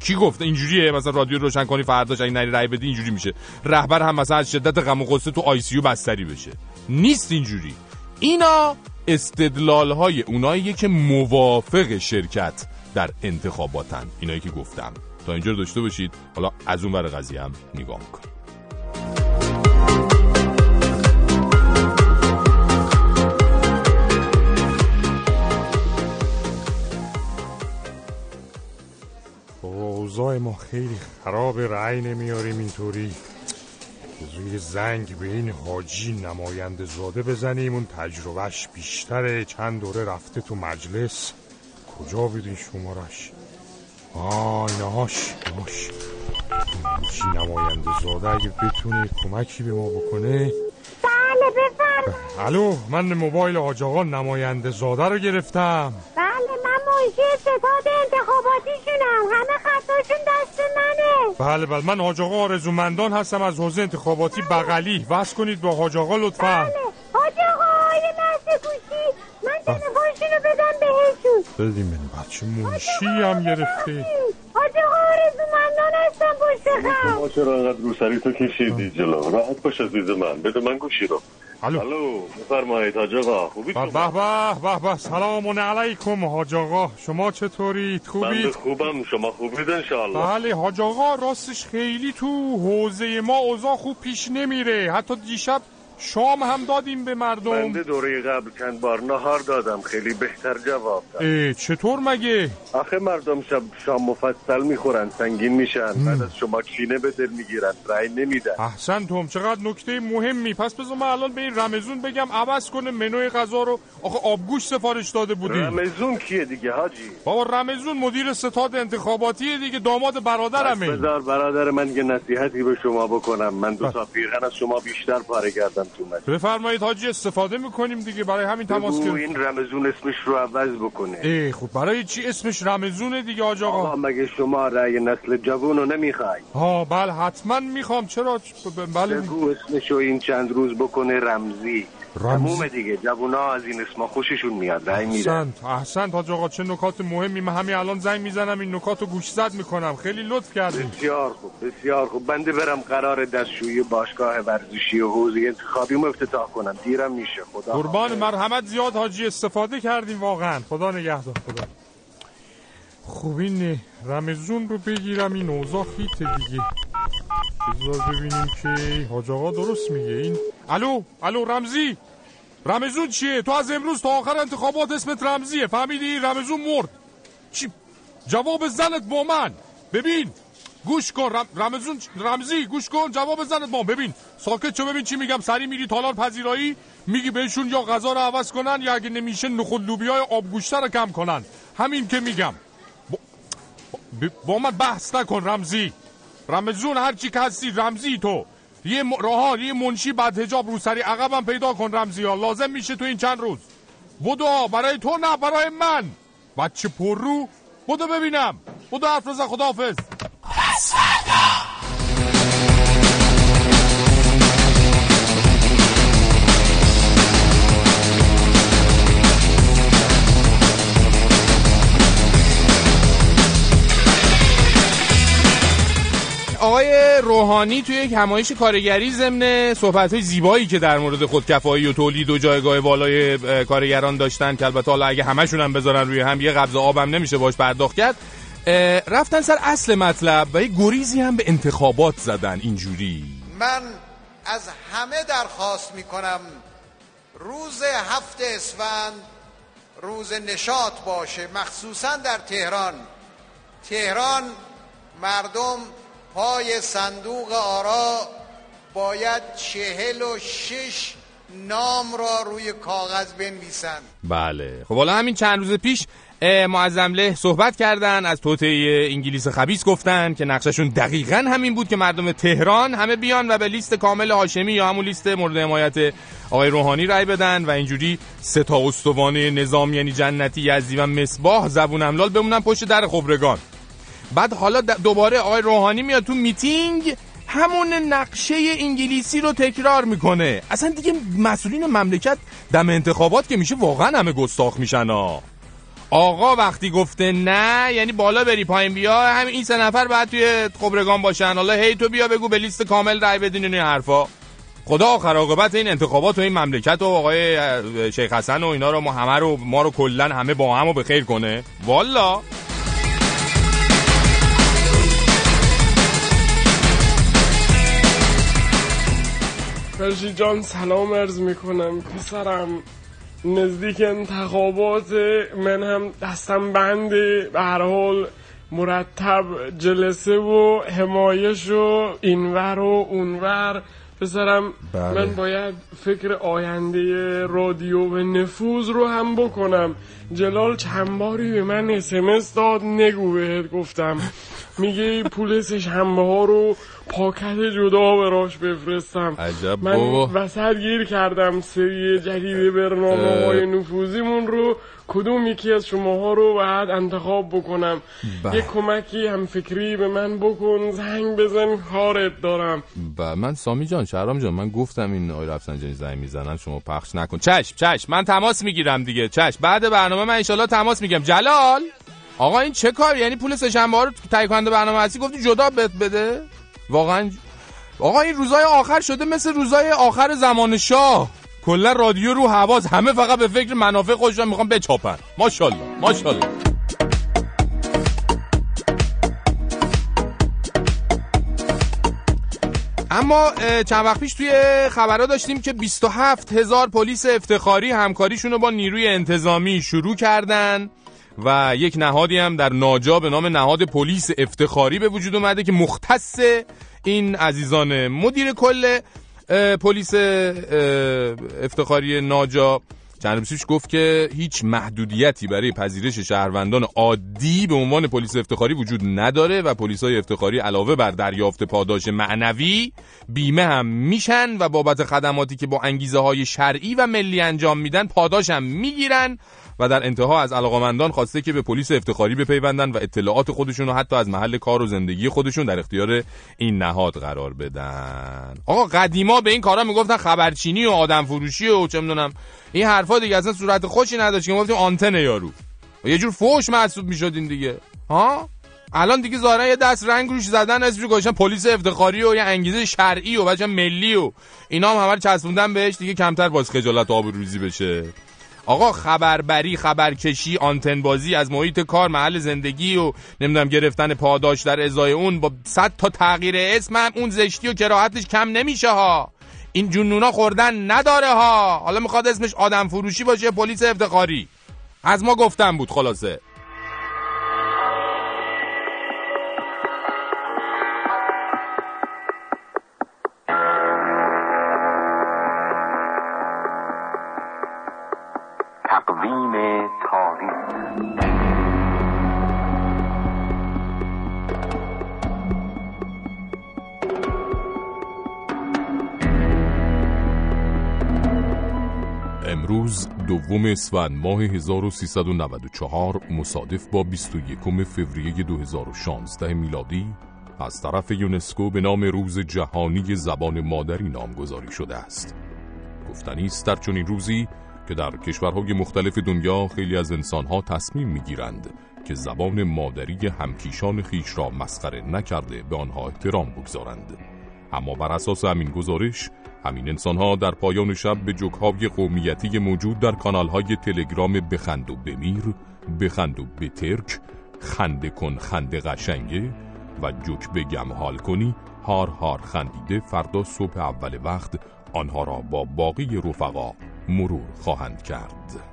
کی گفت اینجوریه؟ مثلا رادیو روشن کنی فرداش اگه نری رای بدی اینجوری میشه. رهبر هم مثلا از شدت غم و غصه تو آی سی یو بستری بشه. نیست اینجوری. اینا استدلال های اونایی که موافق شرکت در انتخاباتن. اینایی که گفتم. تا اینجا داشته باشید. حالا از اون ور قضیه هم نگاه می‌کنیم. اوضاع ما خیلی خراب رأی نمیاریم اینطوری. روی زنگ به این حاجی نماینده زاده بزنیم. اون تجربهش بیشتره. چند دوره رفته تو مجلس. کجا بدین شمارش؟ آه اینهاش حاجی نماینده زاده اگه بتونه کمکی به ما بکنه. بله بفرم الو من موبایل حاج آقا نماینده زاده رو گرفتم. بله من منشی ستاد انتخاباتیشونم همه خطاشون دست منه. بله بله. من حاج آقا آرزومندان هستم از حوزه انتخاباتی بغلی. بس کنید با حاج آقا لطفا. بله. حاج آقا لحظه گوشی من تلفنشونو بدم بهشون. بدیم بینه بچه منشی هم گرفته. آقا آرزومندان هستم پشت خم شما چرا انقدر روسری تو کشیدی جلو؟ راحت باش عزیز من بده من گوشی رو. الو. الو بفرمایید حاج آقا خوبید به به به به سلام علیکم حاج آقا. شما چطورید؟ من خوبید خوبم شما خوبید انشاءالله. بله حاج آقا راستش خیلی تو حوزه ما اوضاع خوب پیش نمیره. حتی دیشب شام هم دادیم به مردم. بنده دوره قبل چند بار نهار دادم. خیلی بهتر جواب داد. اه، چطور مگه؟ آخه مردم شب شام مفصل می‌خورن سنگین میشن. بعد از شما کینه به دل می‌گیرن رأی نمیدن. احسن توم چقدر نکته مهمی. پس بذار من الان به این رمزون بگم عوض کنه منوی غذا رو. آخه آبگوش سفارش داده بودیم. رمزون کیه دیگه حاجی؟ بابا رمزون مدیر ستاد انتخاباتی دیگه. داماد برادرمه. بذار برادر من یه نصیحتی به شما بکنم. من دو تا پیرهن از شما بیشتر پاره کردم. تو مجلس. بفرمایید حاجی استفاده می‌کنیم دیگه برای همین تماس گرفتیم. این رمزون اسمش رو عوض بکنه. ای خب برای چی اسمش رمزونه دیگه حاج آقا؟ آقا مگه شما رأی نسل جوون رو نمی‌خوای؟ ها بله حتما می‌خوام. چرا؟ بله. بگو اسمشو این چند روز بکنه رمزی. تمومه دیگه. جوونا از این اسما خوششون میاد. رأی میدن. احسنت احسنت حاج آقا چه نکات مهمی؟ من همین الان زنگ می‌زنم این نکات رو گوش زد می‌کنم. خیلی لطف کردین. بسیار خوب بسیار خوب. بنده برم قرار دستشویی باشگاه ورزشی و حوزه انتخابی افتتاح کنم. دیرم میشه. خدا قربان مرحمت زیاد حاجی استفاده کردیم واقعا. خدا نگهدار خدا. خب این رمزون رو بگیرم این اوضاع خیته دیگه. بذار ببینیم که حاج آقا درست میگه. این الو الو رمزی. رمزون چیه؟ تو از امروز تا آخر انتخابات اسمت رمزیه. فهمیدی؟ رمزون مرد. چی؟ جواب زنت با من. ببین گوش کن. رم... رمزون رمزی گوش کن. جواب زنت با من. ببین ساکت چو ببین چی میگم. سری میری تالار پذیرایی میگی بهشون یا غذا رو عوض کنن یا اگه نمیشه نخود لوبیای آبگوشته رو کم کنن. همین که میگم. با, با... با من بحث نکن رمزی. رمزون هرچی که هستی رمزی تو. یه. راهان یه منشی بعد هجاب رو سری عقبم پیدا کن رمزی ها. لازم میشه تو این چند روز. بدو برای تو نه برای من. بچه پر رو بدو ببینم. بدو حرف رزا خداحافظ. آقای روحانی توی یک همایش کارگری ضمن صحبت زیبایی که در مورد خودکفایی و تولید و جایگاه بالای کارگران داشتن که البته حالا اگه همشون هم بذارن روی هم یه قبض آبم نمیشه باش پرداخت کرد رفتن سر اصل مطلب و یه گریزی هم به انتخابات زدن. اینجوری. من از همه درخواست می کنم روز هفت اسفند روز نشاط باشه مخصوصا در تهران. تهران مردم پای صندوق آرا باید چهل و شش نام را روی کاغذ بنویسند. بله. خب حالا همین چند روز پیش معظم له صحبت کردن از توطئه انگلیس خبیث گفتن که نقششون دقیقا همین بود که مردم تهران همه بیان و به لیست کامل هاشمی یا همون لیست مورد حمایت آقای روحانی رای بدن و اینجوری سه تا استوانه نظام یعنی جنتی یزدی و مصباح زبون املال بمونن پشت در خبرگان. بعد حالا دوباره آقای روحانی میاد تو میتینگ همون نقشه انگلیسی رو تکرار می‌کنه. اصلا دیگه مسئولین مملکت دم انتخابات که میشه واقعا همه گستاخ میشن ها آقا وقتی گفته نه یعنی بالا بری پایین بیا همین این سه نفر بعد توی خبرگان باشن. حالا هی تو بیا بگو به لیست کامل رای بدین این حرفا. خدا آخر عاقبت این انتخابات و این مملکت و آقای شیخ حسن و اینا رو ما همه رو ما رو کلا همه با هم به خیر کنه. والا. فرشی جان سلام عرض می‌کنم. پسرم نزدیک انتخابات من هم دستم بنده. به هر حال مرتب جلسه و حمایش و اینور و اونور. پسرم بله. من باید فکر آینده رادیو و نفوذ رو هم بکنم. جلال چند باری به من اسمس داد نگو بهت گفتم. میگه پول شنبه ها رو پاکت جدا براش بفرستم. عجب من. وسط گیر کردم سری جدید برنامه های نفوذیمون رو. کدوم یکی از شماها رو باید انتخاب بکنم؟ بله. یه کمکی هم فکری به من بکن. زنگ بزن. کارت دارم. و من سامی جان شهرام جان من گفتم این آقای رفسنجانی زنگ می‌زنن شما پخش نکن. چشم چشم. من تماس می‌گیرم دیگه. چشم. بعد برنامه من انشالله تماس میگم جلال! آقا این چه کار یعنی پول سه‌شنبه ها رو تهیه کننده برنامه هستی؟ گفتی جدا بده؟ واقعا آقا این روزای آخر شده مثل روزای آخر زمان شاه. کلا رادیو رو حواس همه فقط به فکر منافع خودشون می‌خوان بچاپن. ماشاءالله ماشاءالله. اما چند وقت پیش توی خبرها داشتیم که 27 هزار پلیس افتخاری همکاریشون رو با نیروی انتظامی شروع کردن. و یک نهادی هم در ناجا به نام نهاد پلیس افتخاری به وجود اومده که مختص این عزیزان مدیر کل پلیس افتخاری ناجا چند گفت که هیچ محدودیتی برای پذیرش شهروندان عادی به عنوان پلیس افتخاری وجود نداره و پلیس های افتخاری علاوه بر دریافت پاداش معنوی بیمه هم میشن و بابت خدماتی که با انگیزه های شرعی و ملی انجام میدن پاداش هم می‌گیرن و در انتها از علاقمندان خواسته که به پلیس افتخاری بپیوندن و اطلاعات خودشون رو حتی از محل کار و زندگی خودشون در اختیار این نهاد قرار بدن. آقا قدیما به این کارا می‌گفتن خبرچینی و آدم فروشی و چه می‌دونم این حرفا دیگه اصلا صورت خوشی نداشت که گفتیم آنتن یارو. یه جور فوش محسوب می‌شدین دیگه. ها؟ الان دیگه ظاهرا یه دست رنگ روش زدن اسمش گذاشتن پلیس افتخاری و یه انگیزه شرعی و بچه ملی و اینا هم همه چسبوندن بهش دیگه کمتر باز خجالت آبروریزی بشه. آقا خبربری خبرکشی آنتن بازی از محیط کار محل زندگی و نمی‌دونم گرفتن پاداش در ازای اون با صد تا تغییر اسم هم اون زشتی و کراهتش کم نمیشه ها. این جنونا خوردن نداره ها. حالا می‌خواد اسمش آدم فروشی باشه پلیس افتخاری. از ما گفتم بود خلاصه. امروز دوم اسفند ماه 1394 مصادف با 21 فوریه 2016 میلادی از طرف یونسکو به نام روز جهانی زبان مادری نامگذاری شده است. گفتنی است در چنین روزی که در کشورهای مختلف دنیا خیلی از انسانها تصمیم می‌گیرند که زبان مادری همکیشان خیش را مسخره نکرده به آنها احترام بگذارند. اما بر اساس همین گزارش همین انسان ها در پایان شب به جوکهای قومیتی موجود در کانال های تلگرام بخند و بمیر بخند و بترک خنده کن خنده قشنگه و جوک بگم حال کنی هار هار خندیده فردا صبح اول وقت آنها را با باقی رفقا مرور خواهند کرد.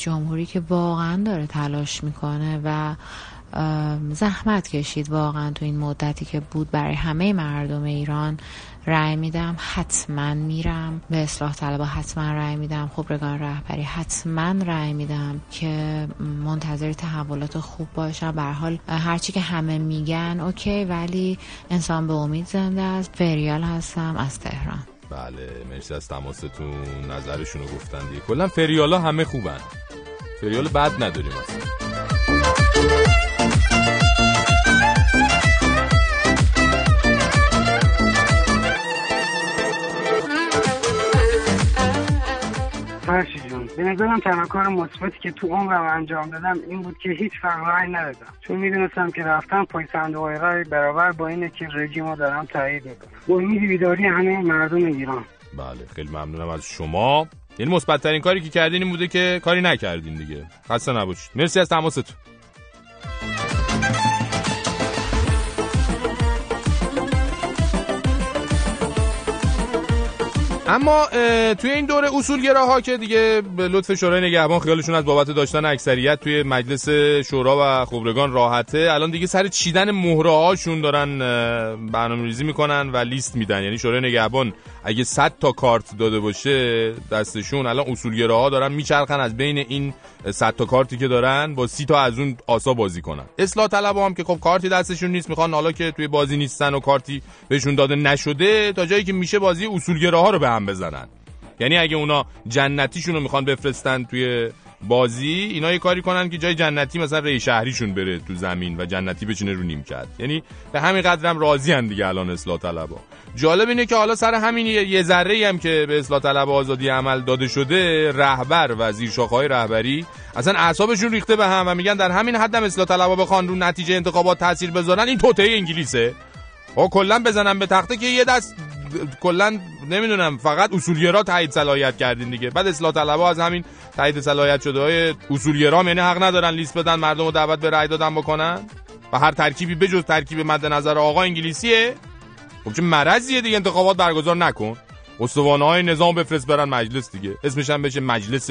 جمهوری که واقعا داره تلاش می‌کنه و زحمت کشید واقعا تو این مدتی که بود برای همه مردم ایران رأی میدم. حتما میرم. به اصلاح طلبا حتما رأی میدم. خبرگان رهبری حتما رأی میدم که منتظر تحولات خوب باشم. به حال هرچی که همه میگن اوکی ولی انسان به امید زنده است. فریال هستم از تهران. بله مرسی از تماستون نظرشون رو گفتن دیگه. کلا فریالا همه خوبن. فریال بد نداریم اصلا. به نظرم تنها کار مثبتی که تو عمرم انجام دادم این بود که هیچ رای ندادم. چون می‌دونستم که رفتم پای صندوق رای برابر با اینه که رژیم رو دارم تایید می‌کنم. با امید بیداری همه مردم ایران. بله خیلی ممنونم از شما. یعنی مثبت ترین کاری که کردین این بوده که کاری نکردین دیگه. خسته نباشید. مرسی از تماستون. اما توی این دوره اصولگراها که دیگه به لطف شورای نگهبان خیالشون از بابت داشتن اکثریت توی مجلس شورا و خبرگان راحته الان دیگه سر چیدن مهره هاشون دارن برنامه ریزی می‌کنن و لیست میدن. یعنی شورای نگهبان اگه 100 تا کارت داده باشه دستشون الان اصولگراها دارن میچرخن از بین این 100 تا کارتی که دارن با 30 تا از اون آسا بازی کنن. اصلاح طلبا هم که خب کارتی دستشون نیست می‌خوان حالا که توی بازی نیستن و کارتی بهشون داده نشده تا جایی که میشه بازی اصولگراها رو به بزنن. یعنی اگه اونا جنتیشون رو می‌خوان بفرستن توی بازی اینا یه کاری کنن که جای جنتی مثلا ری شهریشون بره تو زمین و جنتی بچینه رو نیم کرد. یعنی به همین قدرم راضی ان دیگه الان اصلاح طلبا. جالب اینه که حالا سر همین یه ذره هم که به اصلاح طلب آزادی عمل داده شده رهبر و زیر شاخه‌های رهبری اصلا اعصابشون ریخته به هم و میگن در همین حدم اصلاح طلبا بخوان رو نتیجه انتخابات تاثیر بذارن. این توطئه انگلیسه. او کلا بزنن به تخته که یه دست کلا نمی‌دونم فقط اصولگرا تایید صلاحیت کردین دیگه. بعد اصلاح طلبها از همین تایید صلاحیت شده های اصولگرا یعنی حق ندارن لیست بدن مردم رو دعوت به رأی دادن بکنن. و هر ترکیبی بجز ترکیب مد نظر آقا انگلیسیه. خب چه مرضیه دیگه انتخابات برگزار نکن. استوانه های نظام بفرست برن مجلس دیگه. اسمش هم بشه مجلس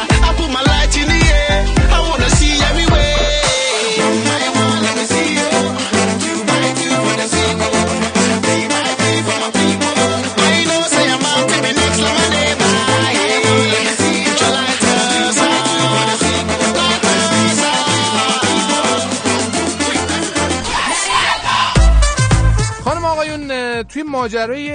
توی ماجرای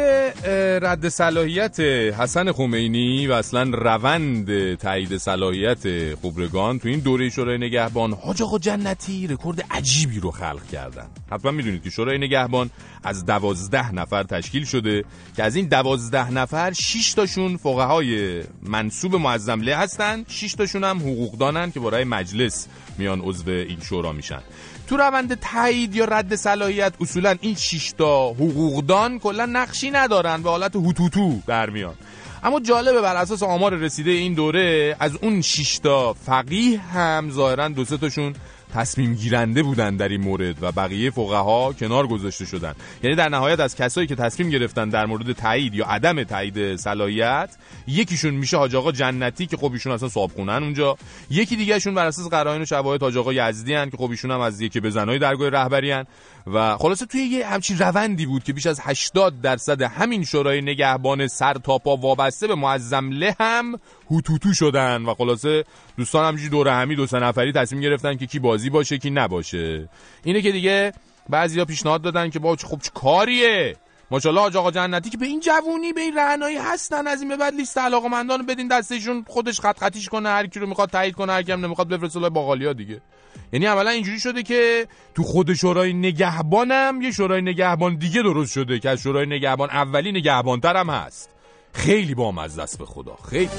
رد صلاحیت حسن خمینی و اصلا روند تایید صلاحیت خبرگان تو این دوره شورای نگهبان حاج آقا جنتی رکورد عجیبی رو خلق کردن. حتما می‌دونید که شورای نگهبان از دوازده نفر تشکیل شده که از این دوازده نفر 6 تاشون فقهای منصوب معظم له هستن 6 تاشون هم حقوقدانن که برای مجلس میان عضو این شورا میشن. تو روند تایید یا رد صلاحیت اصولا این 6 تا حقوقدان کلا نقشی ندارن به حالت هوتوتو در میان اما جالبه بر اساس آمار رسیده این دوره از اون 6 تا فقیه هم ظاهرا دو سه تاشون تصمیم گیرنده بودن در این مورد و بقیه فقها کنار گذاشته شدن. یعنی در نهایت از کسایی که تصمیم گرفتن در مورد تایید یا عدم تایید صلاحیت یکیشون میشه حاج آقا جنتی که خب ایشون اصلا صابخونن اونجا. یکی دیگهشون بر اساس قرائن و شواهد حاج آقا یزدی هن که خب ایشون هم از یکی بزنای درگاه رهبری هن. و خلاصه توی یه همچین روندی بود که بیش از 80 درصد همین شورای نگهبان سر تا پا وابسته به معظم له هم هوتوتو شدن و خلاصه دوستان همجوری دور همی دو سه نفری تصمیم گرفتن که کی بازی باشه کی نباشه. اینه که دیگه بعضیا پیشنهاد دادن که با خب چه کاریه؟ ماشاءالله حاج آقا جنتی که به این جوونی به این رهنایی هستن از این به بعد لیست علاقمندان رو بدین دستشون خودش خط خطیش کنه هر کی رو می‌خواد تایید کنه هر کی هم نمی‌خواد بفرسته باقالیا دیگه. یعنی عملا اینجوری شده که تو خود شورای نگهبانم یه شورای نگهبان دیگه درست شده که از شورای نگهبان اولی نگهبانتر هست. خیلی بامزه است به خدا. خیلی.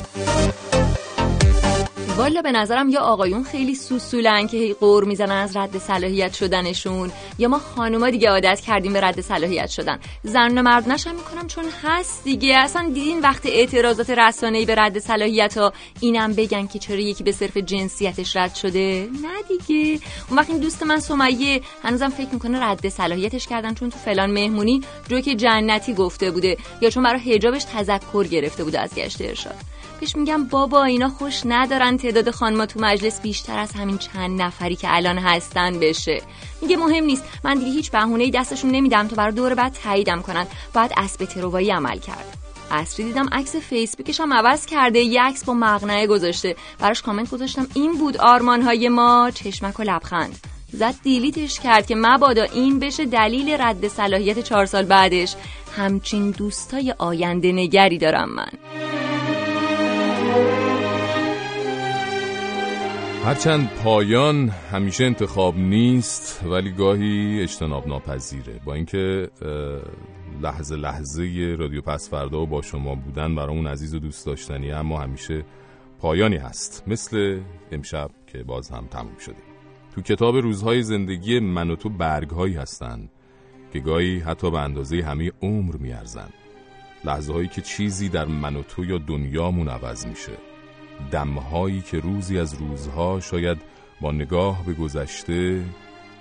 والا به نظرم یا آقایون خیلی سوسولن که هی قور می‌زنن از رد صلاحیت شدنشون یا ما خانوما دیگه عادت کردیم به رد صلاحیت شدن. زن و مرد نشم می‌کنم چون هست دیگه. اصلا دیدین وقت اعتراضات رسانه‌ای به رد صلاحیت ها اینم بگن که چرا یکی به صرف جنسیتش رد شده؟ نه دیگه. اون وقت این دوست من سمیه هنوزم فکر می‌کنه رد صلاحیتش کردن چون تو فلان مهمونی جوک جنتی گفته بوده یا چون برای حجابش تذکر گرفته بوده از گشت ارشاد. پیش میگم بابا اینا خوش ندارن تعداد خانما تو مجلس بیشتر از همین چند نفری که الان هستن بشه. میگه مهم نیست. من دیگه هیچ بهونه‌ای دستشون نمیدم تا برای دور بعد تاییدم کنن. باید اسب تروایی عمل کرد. اصری دیدم عکس فیسبوکش هم عوض کرده. یه عکس با مقنعه گذاشته. براش کامنت گذاشتم. این بود آرمانهای ما. چشمک و لبخند. زد دیلیتش کرد که مبادا این بشه دلیل رد صلاحیت چهار سال بعدش. همچین دوستای آینده نگری دارم من. هرچند پایان همیشه انتخاب نیست ولی گاهی اجتناب ناپذیره. با اینکه لحظه لحظه رادیو پس فردا و با شما بودن برامون عزیز و دوست داشتنی اما همیشه پایانی هست. مثل امشب که باز هم تموم شده. تو کتاب روزهای زندگی من و تو برگهایی هستن که گاهی حتی به اندازه همه عمر میارزن. لحظه هایی که چیزی در من و تو یا دنیامون عوض میشه. دمهایی که روزی از روزها شاید با نگاه به گذشته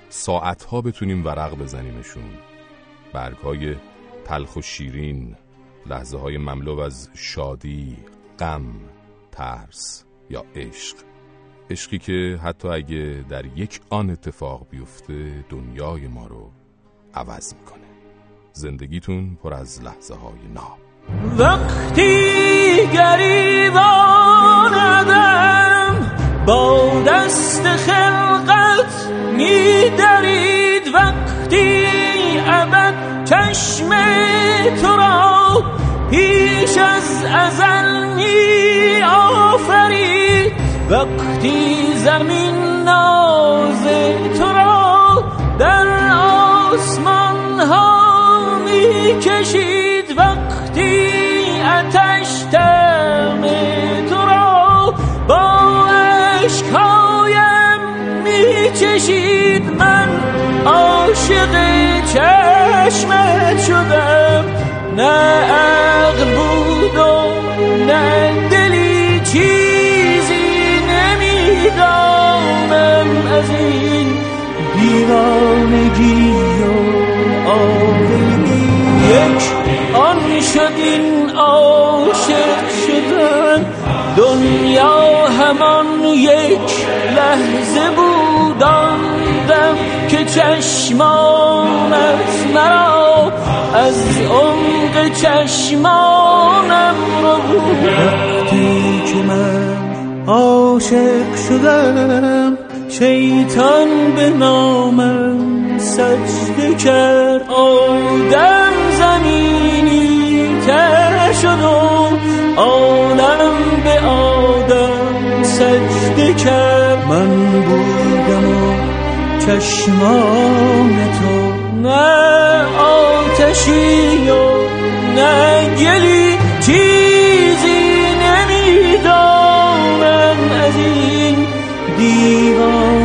ساعتها بتونیم ورق بزنیمشون. برگهای تلخ و شیرین لحظه های مملو از شادی، غم، ترس یا عشق. عشقی که حتی اگه در یک آن اتفاق بیفته دنیای ما رو عوض می‌کنه. زندگیتون پر از لحظه های ناب. وقتی گریباندم با دست خلقت میدرید وقتی ابد چشم تو را پیش از ازل می آفرید وقتی زمین ناز تو را در آسمان ها می کشید چشید من عاشق چشمت شدم. نه عقل بود و نه دلی چیزی نمی‌دانم از این دیوانگی و آبگی یک آن شد این عاشق شدن. دنیا همان یک لحظه بود. که چشمانت مرا از عمق چشمانم رو وقتی که من عاشق شدم شیطان به نامم سجده کرد. آدم زمین زمینی تر شد و عالم به آدم سجده کرد. من بودم و چشمان تو نه آتشی و نه گلی. چیزی نمی‌دانم از این دیوان